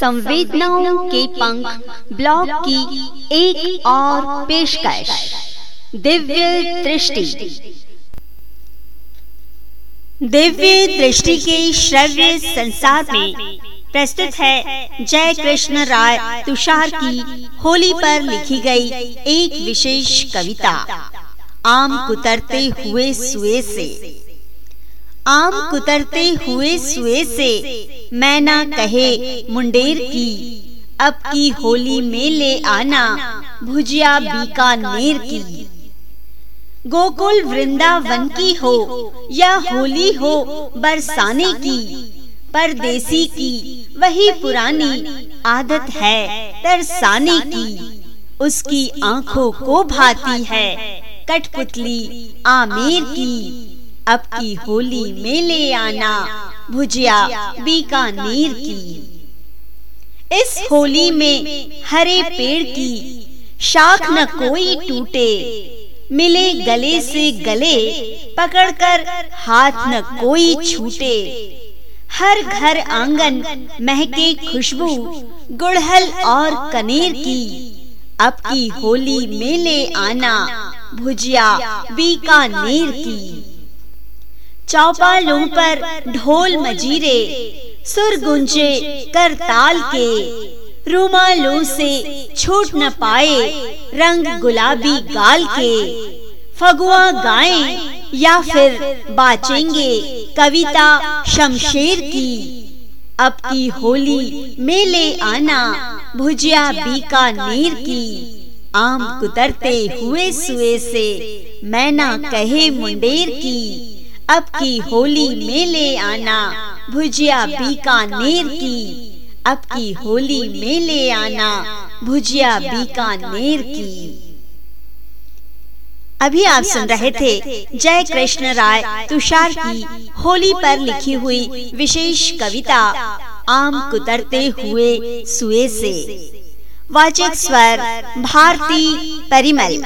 संवेदनाओं के पंख ब्लॉग की एक और पेशकश। दिव्य दृष्टि। दिव्य दृष्टि के श्रव्य संसार में प्रस्तुत है जय कृष्ण राय तुषार की होली पर लिखी गई एक विशेष कविता, आम कुतरते हुए सुए से। आम कुतरते हुए सुए से मैना कहे, मुंडेर की, अब की होली में ले आना, भुजिया बीकानेर की। गोकुल वृंदावन की हो, या होली हो, बरसाने की, परदेसी की, वही पुरानी आदत है, तरसाने की। उसकी आँखों को भाती है, कठपुतली आमेर की, अब की होली में ले आना भुजिया, बीकानेर की। इस होली में हरे पेड़ की शाख न कोई टूटे, मिले गले से गले, पकड़कर हाथ न कोई छूटे। हर घर आँगन, महके खुशबू, गुड़हल और कनेर की। अब की होली मेले आना, भुजिया, बीकानेर की। चौपालों पर ढोल मजीरे, सुर गुंजे कर ताल के। रूमालों से छूट न पाए रंग गुलाबी गाल के। फगुआ गाएँ या फिर बाचेंगे कविता शमशेर की। अब की होली मेले आना, भुजिया बीकानेर की। आम कुतरते हुए सुए से, मैना कहे मुंडेर की। अब की होली में ले आना। भुजिया बीकानेर की। अब की होली में ले आना। भुजिया बीकानेर की। अभी आप सुन रहे थे जय कृष्ण राय तुषार की होली पर लिखी हुई विशेष कविता आम कुतरते हुए सुए से। वाचक स्वर भारती परिमल।